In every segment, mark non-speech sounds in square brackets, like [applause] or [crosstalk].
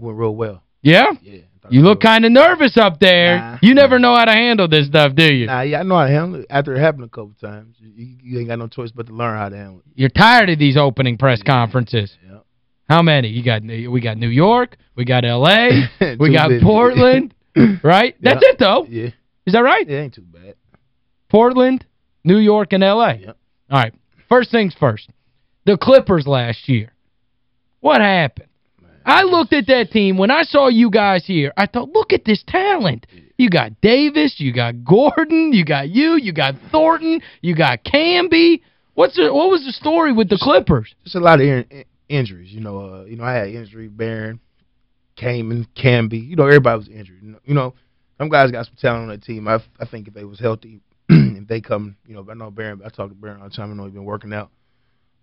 Went real well. Yeah? Yeah. You look kind of nervous up there. Nah. you never know how to handle this stuff, do you? Nah, yeah, I know how to handle it. After it happened a couple times, you, you ain't got no choice but to learn how to handle it. You're tired of these opening press Yeah. conferences. Yeah. How many? You got we got New York, we got L.A., [laughs] we got busy. Portland, [laughs] right? That's Yeah. it, though. Yeah. Is that right? It ain't too bad. Portland, New York, and L.A. Yep. All right. First things first. The Clippers last year. What happened? I looked at that team. When I saw you guys here, I thought, look at this talent. You got Davis, you got Gordon, you got you, you got Thornton, you got Camby. What's the, what was the story with the Clippers? Just a lot of in, in- injuries. You know, uh, you know, I had injury, Baron, Kaman, Camby. You know, everybody was injured. You know, you know, some guys got some talent on that team. I I think if they was healthy, [clears throat] if they come, you know, I know Baron, I talk to Baron all the time. I know he's been working out.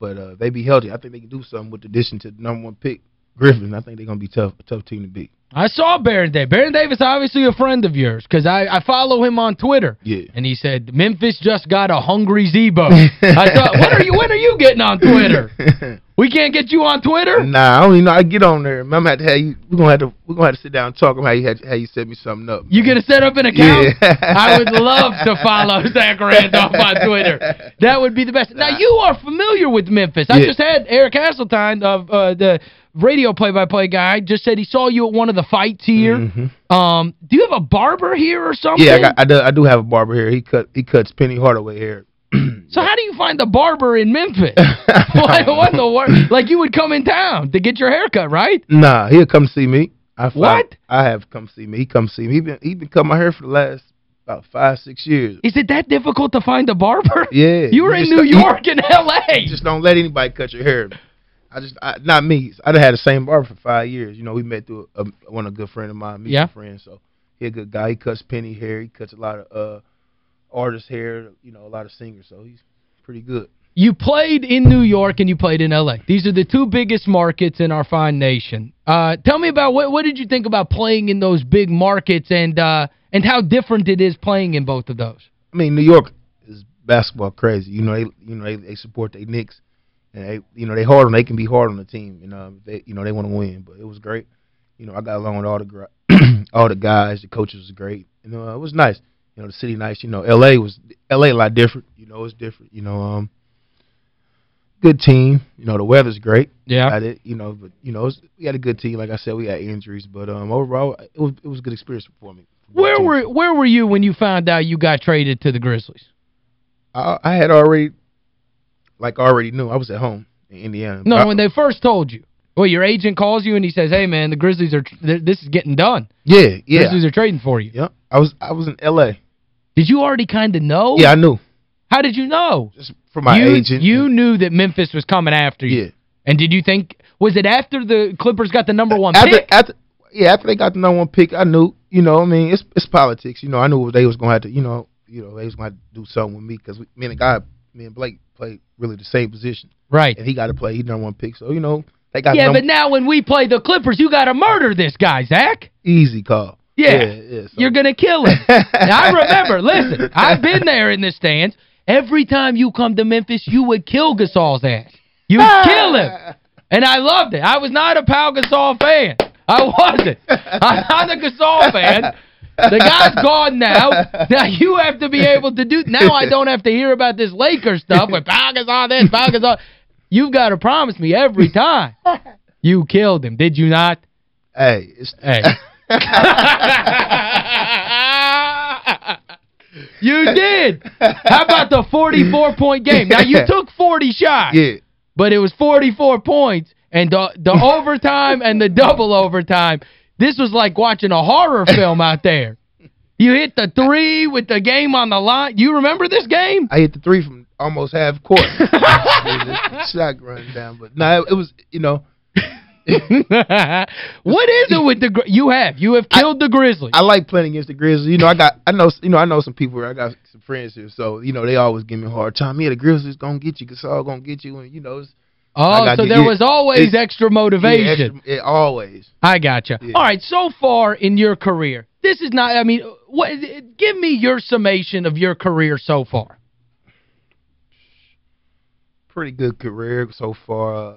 But uh, they be healthy, I think they can do something with the addition to the number one pick, Griffin. I think they're going to be tough, a tough team to beat. I saw Baron Davis. Baron Davis obviously a friend of yours because I, I follow him on Twitter. Yeah. And he said, Memphis just got a hungry Z-Bo. I thought, when are you when are you getting on Twitter? We can't get you on Twitter? Nah, I don't even know. I get on there. I'm gonna have to have you. We're gonna have to. We're gonna have to sit down and talk about how you had, how you set me something up. You man. gonna set up an account? Yeah. I would love to follow [laughs] Zach Randolph on Twitter. That would be the best. Now, you are familiar with Memphis. I just had Eric Hasseltine, of uh, the radio play-by-play guy, just said he saw you at one of the fights here. Mhm. Um, Do you have a barber here or something? Yeah, I got. I do. I do have a barber here. He cut. He cuts Penny Hardaway hair. [clears throat] So how do you find a barber in Memphis? [laughs] what, what the wor Like you would come in town to get your hair cut, right? Nah, he'll come see me. I What? I have come see me. He come see me. He been he been cutting my hair for the last about five six years. Is it that difficult to find a barber? Yeah. [laughs] You were in New York and L.A. You just don't let anybody cut your hair. I just I, not me. I done had the same barber for five years. You know, we met through a, one a good friend of mine, mutual Yeah. friend. So he a good guy. He cuts Penny hair. He cuts a lot of uh artist hair. You know, a lot of singers. So he's pretty good. You played in New York and you played in L.A. These are the two biggest markets in our fine nation. Uh, tell me about what what did you think about playing in those big markets and uh, and how different it is playing in both of those? I mean, New York is basketball crazy. You know, they you know they, they support their Knicks, and they you know they hard on they can be hard on the team. You know, they you know they want to win, but it was great. You know, I got along with all the gr- [clears throat] all the guys. The coaches was great. You know, it was nice. You know, the city nice. You know, L.A. was L.A. a lot different. You know, it's different. You know, um, good team. You know, the weather's great. Yeah. Got it. You know, but you know, was, we had a good team. Like I said, we had injuries, but um, overall, it was it was a good experience for me. Where were where were you when you found out you got traded to the Grizzlies? I, I had already, like, already knew. I was at home in Indiana. No, I- when they first told you. Well, your agent calls you and he says, "Hey man, the Grizzlies are this is getting done. yeah, yeah, Grizzlies are trading for you." yeah. I was I was in L.A. Did you already kind of know? Yeah, I knew. How did you know? Just for my you, agent. You knew that Memphis was coming after you. Yeah. And did you think was it after the Clippers got the number one after pick? after yeah, after they got the number one pick, I knew. You know, I mean, it's it's politics. You know, I knew they was gonna have to. You know, you know, they was gonna to do something with me because me and the guy, me and Blake played really the same position, right. and he got to play. He number one pick, so you know they got Yeah, but now when we play the Clippers, you got to murder this guy, Zach. easy call. Yeah. yeah, yeah so. You're going to kill him. [laughs] I remember, listen, I've been there in the stands. Every time you come to Memphis, you would kill Gasol's ass. You [laughs] kill him. And I loved it. I was not a Pau Gasol fan. I wasn't. I'm not a Gasol fan. The guy's [laughs] gone now. Now you have to be able to do now I don't have to hear about this Lakers stuff with Pau Gasol this, Pau Gasol. You've got to promise me every time. You killed him, did you not? Hey, Hey. [laughs] you did. How about the 44-point game? Now, you took 40 shots, yeah. but it was 44 points, and the, the overtime and the double overtime, this was like watching a horror [laughs] film out there. You hit the three with the game on the line. You remember this game? I hit the three from almost half court. [laughs] Shot running down, but no, it, was you know. [laughs] what is it with the you have you have killed the Grizzlies. I like playing against the Grizzlies. You know, I got I know you know I know some people. I got some friends here, so you know they always give me a hard time. Yeah, the Grizzlies gonna get you. Gasol gonna get you, and you know it's oh, so there yeah, was always it's- extra motivation. yeah, extra- always. I gotcha. Yeah. All right, so far in your career, this is not, I mean, what? give me your summation of your career so far. Pretty good career so far.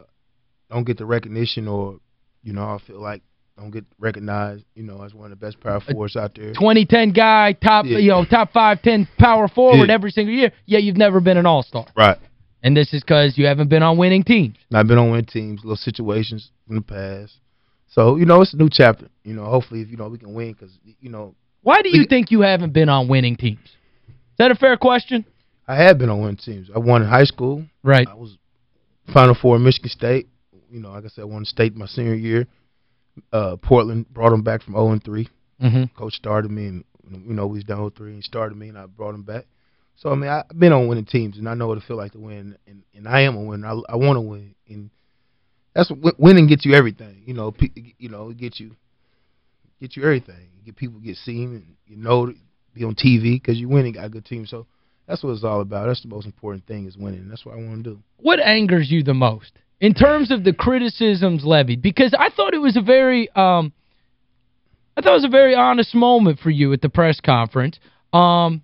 Don't get the recognition, or you know, I feel like don't get recognized, you know, as one of the best power forwards out there. 2010 guy, top Yeah. you know, top 5 10 power forward Yeah. every single year. Yet you've never been an all-star. Right. And this is cuz you haven't been on winning teams. I've been on winning teams, little situations in the past. So, you know, it's a new chapter. You know, hopefully, if you know, we can win because, you know, Why do you think you haven't been on winning teams? Is that a fair question? I have been on winning teams. I won in high school. Right. I was Final Four in Michigan State. You know, like I said, I won state my senior year. Uh, Portland brought them back from 0 and 3. Mhm. Coach started me, and you know we was down 0 3, and he started me, and I brought him back. So I mean, I've been on winning teams, and I know what it feel like to win, and and I am a winner. I, I want to win, and that's what winning gets you everything. You know, pe- you know, it gets you get you everything. You get people get seen, and you know, be on TV because you win winning, got a good team. So that's what it's all about. That's the most important thing is winning. That's what I want to do. What angers you the most in terms of the criticisms levied? Because I thought it was a very um I thought it was a very honest moment for you at the press conference. Um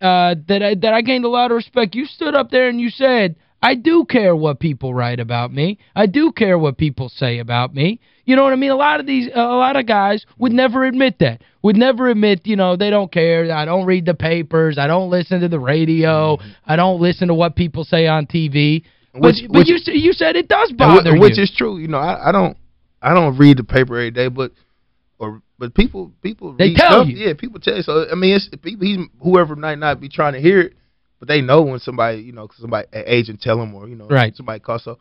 uh that I, that I gained a lot of respect. You stood up there and you said, "I do care what people write about me. I do care what people say about me." You know what I mean? A lot of these a lot of guys would never admit that. Would never admit, you know, they don't care. I don't read the papers. I don't listen to the radio. I don't listen to what people say on TV. But, Which- but which- you you said it does bother wh- which you. is true. You know, I, I don't I don't read the paper every day, but or but people people They tell stuff. you. Yeah, people tell you. So I mean, it's people. He's whoever might not be trying to hear it, but they know when somebody you know somebody an agent tell them or you know Right. somebody calls. So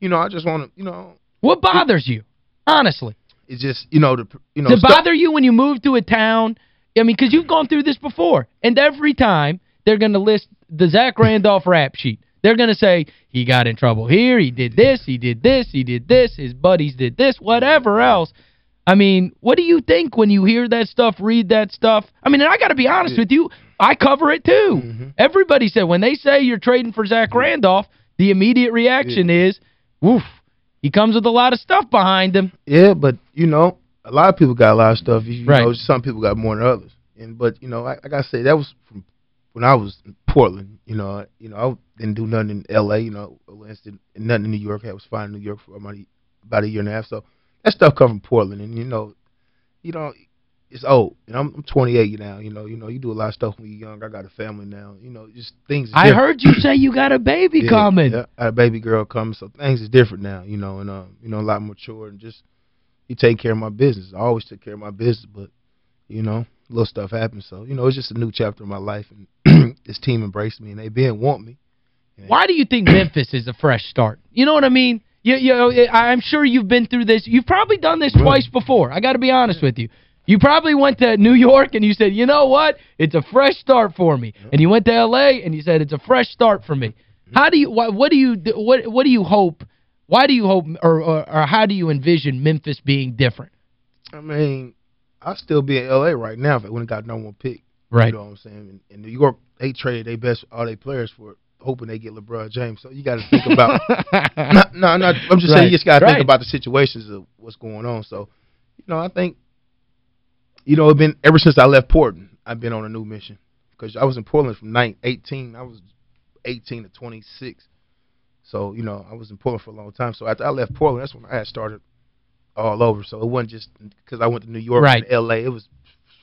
you know, I just want to you know What bothers you? Honestly. it's just you know the you know Does it bother you when you move to a town? I mean, because you've gone through this before. And every time they're going to list the Zach Randolph rap sheet. They're going to say, he got in trouble here, he did this, he did this, he did this, his buddies did this, whatever else. I mean, what do you think when you hear that stuff, read that stuff? I mean, and I got to be honest with you, I cover it too. Mhm. Everybody said when they say you're trading for Zach Randolph, the immediate reaction is, woof, he comes with a lot of stuff behind him. Yeah, but you know, a lot of people got a lot of stuff. You Right. know, some people got more than others. And but you know, like, like I say, that was from when I was in Portland. You know, I- you know, I didn't do nothing in L.A. You know, nothing in New York. I was fine in New York for about a, about a year and a half. So that stuff come from Portland, and you know, you know, it's old. And I'm, I'm 28 now. You know, you know, you do a lot of stuff when you're young. I got a family now. You know, just things. I different. heard you say you got a baby Yeah, coming. Yeah, a baby girl coming, so things is different now, you know, and um, you know, a lot more mature and just you take care of my business. I always took care of my business, but you know, little stuff happens. So, you know, it's just a new chapter in my life and [clears throat] this team embraced me and they been want me. Why do you think Memphis is a fresh start? You know what I mean? You, you know, I'm sure you've been through this. You've probably done this Right. twice before. I got to be honest with you. You probably went to New York and you said, you know what? It's a fresh start for me. And you went to L.A. and you said, it's a fresh start for me. How do you, what, what do you, what, what do you hope, why do you hope, or, or, or how do you envision Memphis being different? I mean, I'll still be in LA right now if I wouldn't got no one pick. Right. You know what I'm saying? In, in New York, they traded their best all their players for hoping they get LeBron James. So you got to think about [laughs] no, no, I'm just saying you just got to Right. think about the situations of what's going on. So, you know, I think, you know, it's been ever since I left Portland, I've been on a new mission because I was in Portland from 9, 18. I was 18 to 26. So, you know, I was in Portland for a long time. So after I left Portland, that's when I had started all over. So it wasn't just because I went to New York Right. and L.A. It was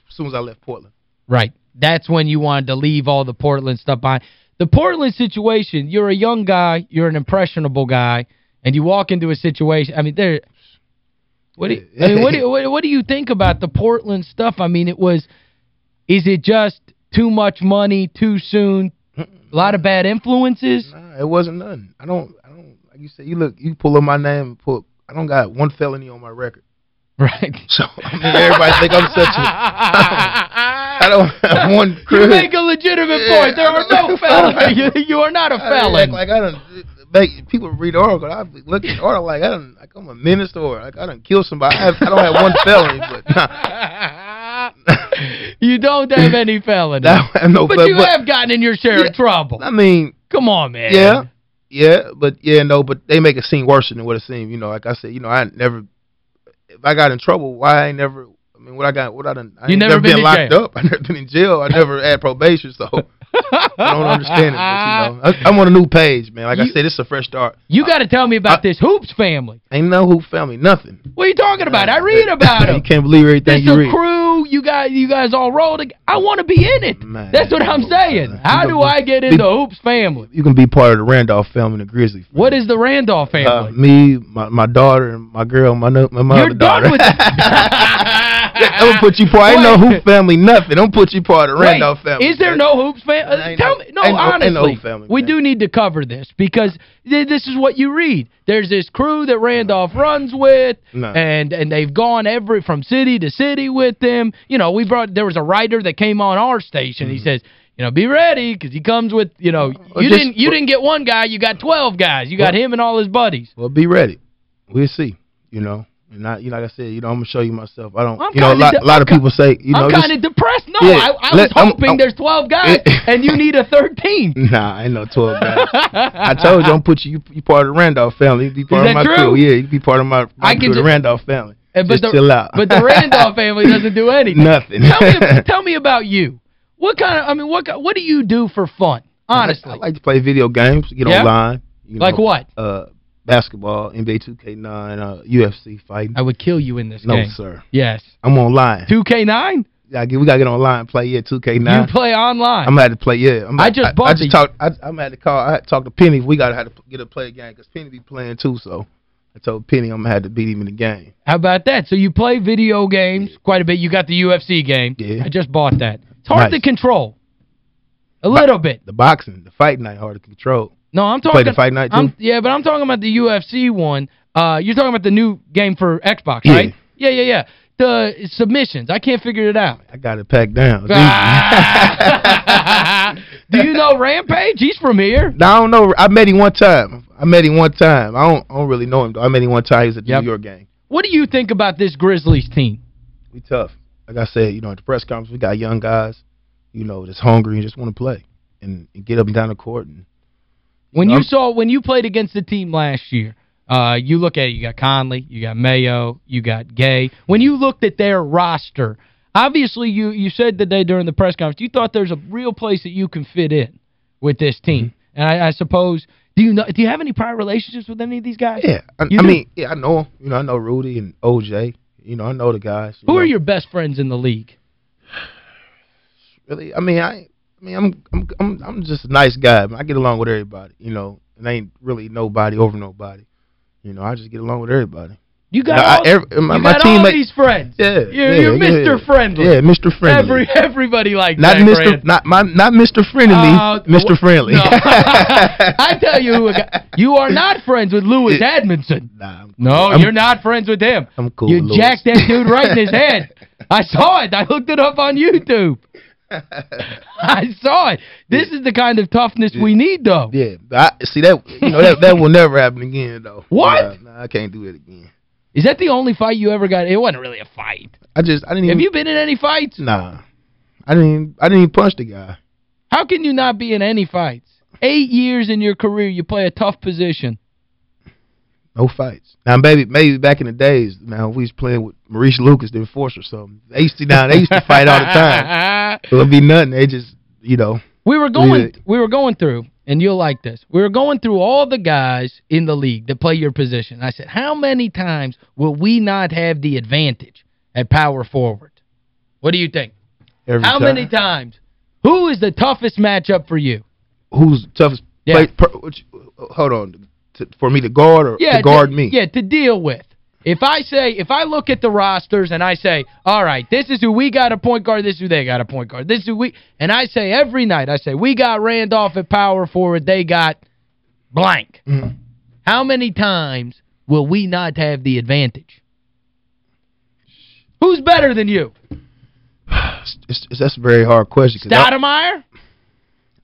as soon as I left Portland. Right. That's when you wanted to leave all the Portland stuff behind. The Portland situation, you're a young guy, you're an impressionable guy, and you walk into a situation, I mean, there what do you, I mean, what do you, what, do you think about the Portland stuff? I mean, it was is it just too much money too soon? A lot of bad influences? Nah, it wasn't nothing. I don't I don't like you said you look you pull up my name put I don't got one felony on my record. Right. [laughs] So I mean everybody think I'm such a [laughs] I don't have one You make a legitimate Yeah, point. There are no felons. [laughs] You, you are not a I felon. like I don't make people read article. I look at article like I don't like I'm a minister or like I don't kill somebody. I, have, I don't have one felony, but nah, you don't have any felonies. I have no but you but, have gotten in your share Yeah. of trouble. I mean, Come on, man. Yeah, yeah, but yeah, no, but they make it seem worse than what it seemed. You know, like I said, you know, I never. If I got in trouble, why I ain't never? I mean, what I got, what I done? I You ain't never been in locked jail. up. [laughs] I never been in jail. I never had probation. So, [laughs] I don't understand it, but, you know. I, am on a new page, man. Like you, I said, it's a fresh start. You got to tell me about I, this Hoops family. Ain't no Hoop family, nothing. What are you talking about? I uh, read [laughs] about them. you can't believe everything you read. crew. You guys you guys all roll together. I want to be in it. Man, That's what I'm saying. How do I get into be, Hoops family? You can be part of the Randolph family, the Grizzly family. What is the Randolph family? Uh, me, my, my daughter, and my girl, my, my, You're daughter. You're done with [laughs] [laughs] I'm gonna put you part. I ain't no hoop family, nothing. I don't put you part of Randolph family. Is there no hoops family? Uh, tell me. No, honestly. No family, we do need to cover this because this is what you read. There's this crew that Randolph runs with, no. and and they've gone every from city to city with them. You know, we brought there was a writer that came on our station. Mm -hmm. He mm-hmm. says, you know, be ready because he comes with, you know, you didn't you didn't get one guy, you got 12 guys. You got well, him and all his buddies. Well, be ready. We'll see, you know. And I, you know, like I said, you know, I'm gonna show you myself. I don't, I'm you know, a lot, a lot of people say, you know, I'm kind of depressed. No, yeah, I, I let, was hoping I'm, I'm, there's 12 [laughs] guys and you need a 13. [laughs] Nah, I ain't no 12 guys. I told you, I'm put you, you, you part of the Randolph family. You be part of my true? crew. Yeah, you be part of my, my crew, the Randolph family. And, but just the, chill out. but the Randolph [laughs] family doesn't do anything. Nothing. tell, me, tell me about you. What kind of, I mean, what what do you do for fun, honestly? I, like to play video games, get yeah? online. You like know, what? Uh, basketball, NBA 2K9, uh, UFC fighting. I would kill you in this no, game. No, sir. Yes. I'm online. 2K9? Yeah, we got to get online play, yeah, 2K9. You play online? I'm going to play, yeah. I'm I just I, bought I, I just talked, I, I'm going to call, I had to talk to Penny. We got to have to get a play a game because Penny be playing too, so. I told Penny I'm going to have to beat him in the game. How about that? So you play video games quite a bit. You got the UFC game. Yeah. I just bought that. It's hard nice. to control. A little bit. The boxing, the fight night hard to control. No, I'm talking... Play the fight night, too? I'm, yeah, but I'm talking about the UFC one. Uh, you're talking about the new game for Xbox, right? Yeah, yeah, yeah. The submissions. I can't figure it out. I got it packed down. [laughs] Do you know Rampage? He's from here. No, I don't know. I met him one time. I met him one time. I don't, I don't really know him, though. I met him one time. He was at yep. New York game. What do you think about this Grizzlies team? We tough. Like I said, you know, at the press conference, we got young guys, you know, that's hungry and just want to play and, and get up and down the court. And, when you saw, when you played against the team last year, uh, you look at it, you got Conley, you got Mayo, you got Gay. When you looked at their roster, obviously you you said today during the press conference, you thought there's a real place that you can fit in with this team. Mm -hmm. And I, I suppose do you know do you have any prior relationships with any of these guys? Yeah. I, I mean, yeah, I know them. You know, I know Rudy and OJ. You know, I know the guys. Who know. are your best friends in the league? Really? I mean, I I mean, I'm I'm I'm I'm just a nice guy. I get along with everybody, you know. And ain't really nobody over nobody. You know, I just get along with everybody. You got, all, I, every, my, you got all these friends. Yeah. You're, yeah, you're Mr. Yeah. Friendly. Yeah, Mr. Friendly. Every everybody likes not that, Mr. Friend. Not my not Mr. Friendly, uh, Mr. Friendly. No. [laughs] [laughs] I tell you, you are not friends with Louis Amundson. Nah, cool. No, I'm, you're not friends with him. I'm cool, You jacked that dude right in his [laughs] head. I saw it. I looked it up on YouTube. [laughs] I saw it. This is the kind of toughness yeah. we need, though. Yeah. I, see, that you know that that will never happen again, though. [laughs] What? Nah, nah, I can't do it again. Is that the only fight you ever got? It wasn't really a fight. I just, I didn't Have you been in any fights? Nah. I didn't I didn't even punch the guy. How can you not be in any fights? Eight years in your career, you play a tough position. No fights. Now, maybe maybe back in the days, man, we was playing with Maurice Lucas, the enforcer or something. They used to down, they used to fight all the time. [laughs] it would be nothing. They just, you know. We were going we were going through, and you'll like this. We were going through all the guys in the league that play your position. I said, how many times will we not have the advantage at power forward? What do you think? Every how time. many times? Who is the toughest matchup for you? Who's the toughest? Yeah. Play, per, which, hold on to, for me to guard or yeah, to guard to, me? Yeah, to deal with. If I say, if I look at the rosters and I say, all right, this is who we got a point guard, this is who they got a point guard, this is who we, and I say every night, I say, we got Randolph at power forward, they got blank. Mm -hmm. How many times will we not have the advantage? Who's better than you? [sighs] It's, it's, that's a very hard question. Stoudemire?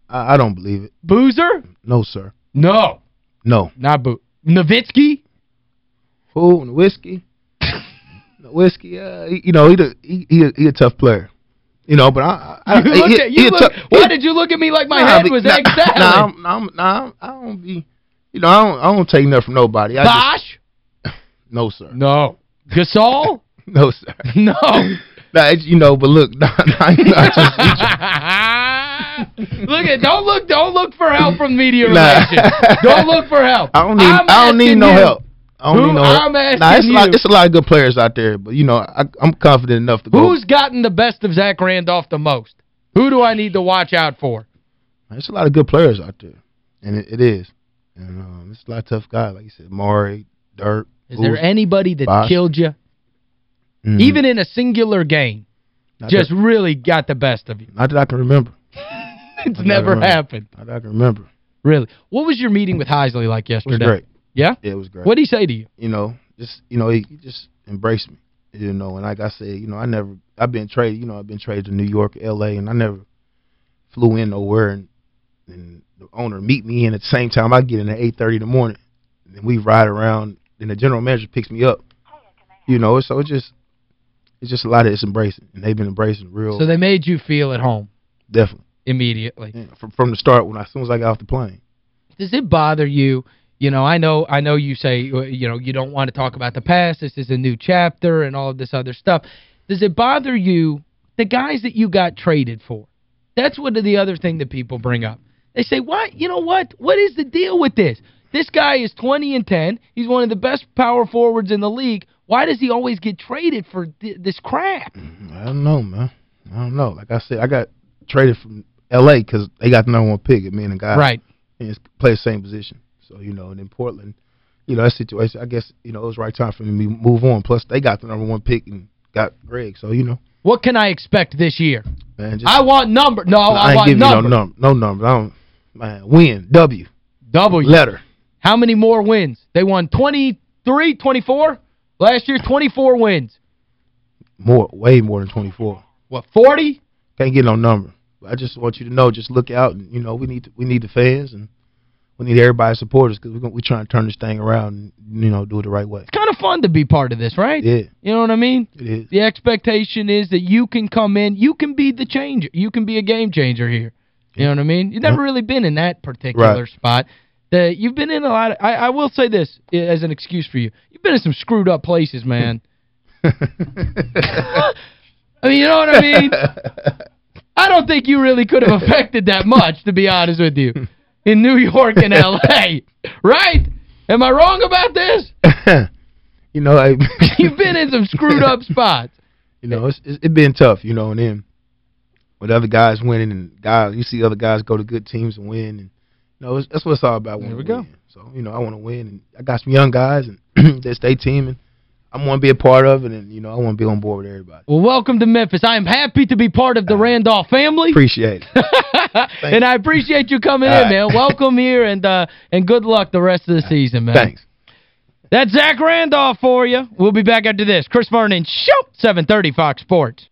I, I don't believe it. Boozer? No, sir. No. No. Not Boo. Nowitzki? Who? Whiskey? Whiskey, uh, he, you know, he, he he he a tough player. You know, but I, I you he, at, you look, why did you look at me like my nah, head was nah, salad? Nah, nah, nah, I don't be you know, I don't I don't take nothing from nobody. I Bosh? Just, [laughs] no, sir. No. Gasol? [laughs] no, sir. [laughs] No. nah, you know, but look, nah, nah, [laughs] look at don't look don't look for help from media relations. Don't look for help. I don't need I'm I don't need no you. help. I don't Who, need no help. I'm asking nah, it's you. A lot, it's a lot of good players out there, but you know, I I'm confident enough to go. Who's gotten the best of Zach Randolph the most? Who do I need to watch out for? There's a lot of good players out there. And it, it is. And um, it's a lot of tough guys, like you said, Maury, Dirk. Is there anybody that killed you? Mm -hmm. Even in a singular game, Not just that, really got the best of you? Not that I can remember. [laughs] it's never happened. I can remember. Really? What was your meeting with Heisley like yesterday? It was great. Yeah? Yeah, it was great. What did he say to you? You know, just, you know, he, he just embraced me. You know, and like I said, you know, I never, I've been traded, you know, I've been traded to New York, L.A., and I never flew in nowhere and, and the owner meet me in at the same time I get in at 8.30 in the morning. And we ride around, and the general manager picks me up. You know, so it's just, it's just a lot of it's embracing, and they've been embracing real. So they made you feel at home? Definitely. Immediately? Yeah, from, from the start, when I, as soon as I got off the plane. Does it bother you you know, I know I know you say, uh, you know, you don't want to talk about the past. This is a new chapter and all of this other stuff. Does it bother you, the guys that you got traded for? That's what the other thing that people bring up. They say, what? You know what? What is the deal with this? This guy is 20 and 10. He's one of the best power forwards in the league. Why does he always get traded for th this crap? Mm, I don't know, man. I don't know. Like I said, I got traded from L.A. because they got the number one pick, me and the guy. Right. And play the same position. So, you know, and in Portland, you know, that situation, I guess, you know, it was right time for me to move on. Plus, they got the number one pick and got Greg. So, you know. What can I expect this year? Man, just, I want number. No, I, I want number. no number. No number. I don't, man, win. W. W. Letter. How many more wins? They won 23, 24? Last year, 24 wins. More, way more than 24. What, 40? Can't get no number. I just want you to know, just look out. and You know, we need to, we need the fans and we need everybody to support us because we're, we're trying to turn this thing around and, you know, do it the right way. It's kind of fun to be part of this, right? Yeah. You know what I mean? It is. The expectation is that you can come in, you can be the changer. You can be a game changer here. You know what I mean? You've never really been in that particular right. spot. The, you've been in a lot of, I, I will say this as an excuse for you. You've been in some screwed up places, man. [laughs] [laughs] I mean, you know what I mean? [laughs] I don't think you really could have [laughs] affected that much, to be honest with you in New York and L.A. [laughs] right? Am I wrong about this? [laughs] you know, I You've been in some screwed up spots. You know, it's it's been tough, you know, and then with other guys winning and guys you see other guys go to good teams and win and you know, that's what it's all about. There we go. Win. So, you know, I want to win and I got some young guys and [clears throat] they stay teaming. I want to be a part of it, and, you know, I want to be on board with everybody. Well, welcome to Memphis. I am happy to be part of the Randolph family. Appreciate it. [laughs] and. I appreciate you coming All in, right. man. Welcome here, and uh, and good luck the rest of the [laughs] season, man. Thanks. That's Zach Randolph for you. We'll be back after this. Chris Vernon, Show, 730 Fox Sports.